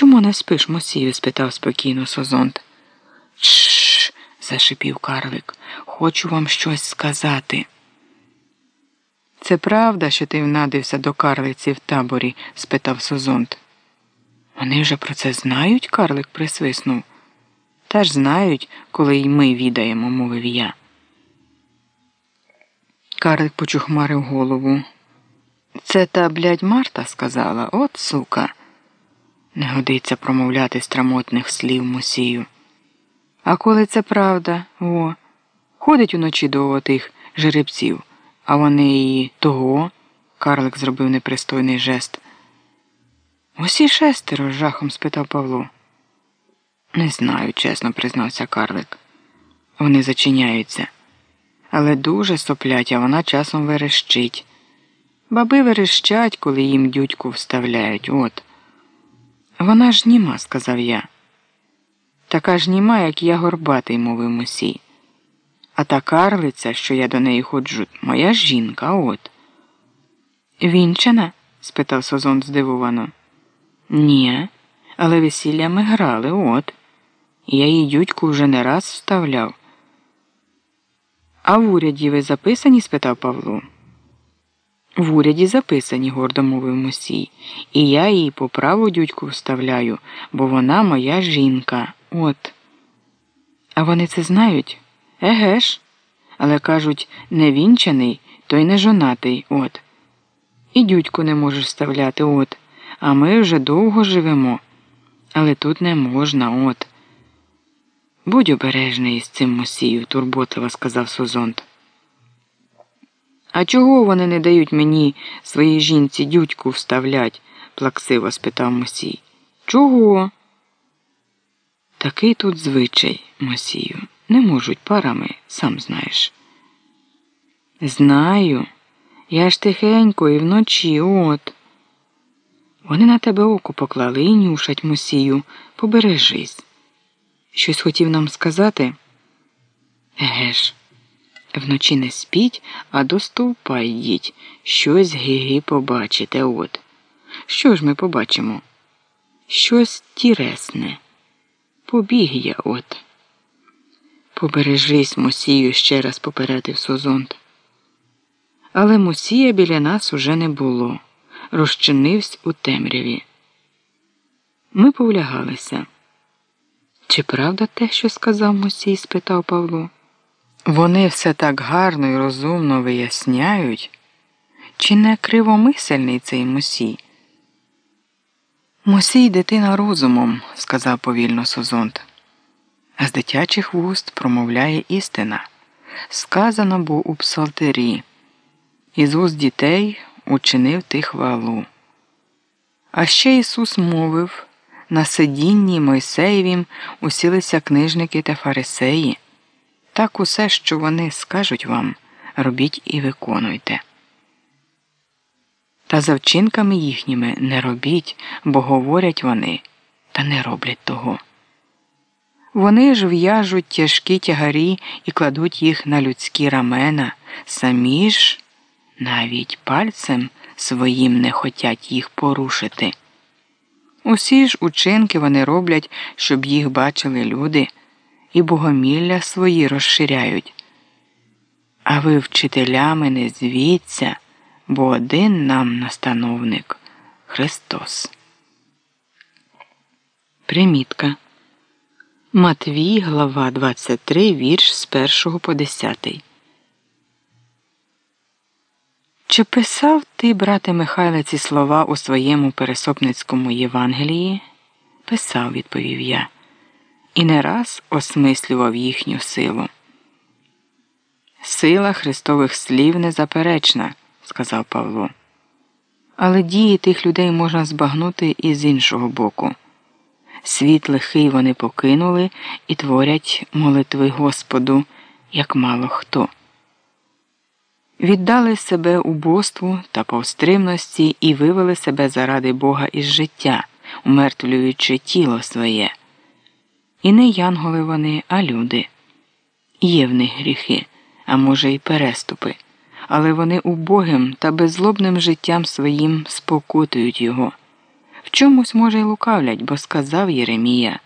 Чому не спиш, Мосію? спитав спокійно Созонт. Чш, зашипів карлик. Хочу вам щось сказати. Це правда, що ти внадився до карлиці в таборі? спитав Созонт. Вони вже про це знають, карлик присвиснув. Та ж знають, коли й ми відаємо, мовив я. Карлик почухмарив голову. Це та блядь, Марта сказала, от сука. Не годиться промовляти страмотних слів Мусію. А коли це правда, о, ходить уночі до отих жеребців, а вони її того. Карлик зробив непристойний жест. Усі шестеро, жахом спитав Павло. Не знаю, чесно признався Карлик. Вони зачиняються. Але дуже соплять, а вона часом верещить. Баби верещать, коли їм дюдьку вставляють, от. Вона ж німа, сказав я. Така ж німа, як я горбатий, мовив Мусій. А та карлиця, що я до неї ходжу, моя жінка, от. Вінчана? спитав Созон здивовано. Ні, але весілля ми грали, от. Я їй дюдьку вже не раз вставляв. А в уряді ви записані? спитав Павло. В уряді записані, гордо мовив Мусій, і я їй по праву дюдьку вставляю, бо вона моя жінка. От. А вони це знають? Еге ж. Але кажуть, не вінчаний, то й не жонатий, от. І дюдьку не можеш вставляти, от. А ми вже довго живемо. Але тут не можна, от. Будь обережний із цим Мусію, турботливо сказав Созонт. А чого вони не дають мені своїй жінці дюдьку вставлять? плаксиво спитав Мосій. Чого? Такий тут звичай, Мосію. Не можуть парами, сам знаєш. Знаю. Я ж тихенько і вночі, от. Вони на тебе око поклали і нюшать Мосію. Побережись. Щось хотів нам сказати? Еге ж. Вночі не спіть, а до стовпа йдіть. Щось гиги побачите, от. Що ж ми побачимо? Щось тіресне. Побіг я от. Побережись, Мосію, ще раз попередив Созонт. Але Мосія біля нас уже не було. Розчинився у темряві. Ми повлягалися. Чи правда те, що сказав Мосій? спитав Павло. Вони все так гарно і розумно виясняють, чи не кривомисельний цей Мусій? Мусій дитина розумом, сказав повільно Созонт. А з дитячих вуст промовляє істина. Сказано бо у псалтирі. Із уст дітей учинив ти хвалу. А ще Ісус мовив на сидінні Мойсеєвім усілися книжники та фарисеї. Так усе, що вони скажуть вам, робіть і виконуйте. Та за вчинками їхніми не робіть, бо говорять вони, та не роблять того. Вони ж в'яжуть тяжкі тягарі і кладуть їх на людські рамена, самі ж навіть пальцем своїм не хотять їх порушити. Усі ж учинки вони роблять, щоб їх бачили люди і богомілля свої розширяють. А ви вчителями не звіться, бо один нам настановник Христос. Примітка. Матвій, глава 23, вірш з 1 по 10. Чи писав ти, брате Михайле, ці слова у своєму пересопницькому Євангелії? Писав, відповів я і не раз осмислював їхню силу. Сила Христових слів незаперечна, сказав Павло. Але дії тих людей можна збагнути і з іншого боку. Світ лихий вони покинули і творять молитви Господу, як мало хто. Віддали себе убоству та повстримності і вивели себе заради Бога із життя, умертвлюючи тіло своє. І не янголи вони, а люди. Є в них гріхи, а може, й переступи, але вони убогим та беззлобним життям своїм спокутують його. В чомусь, може, й лукавлять, бо сказав Єремія.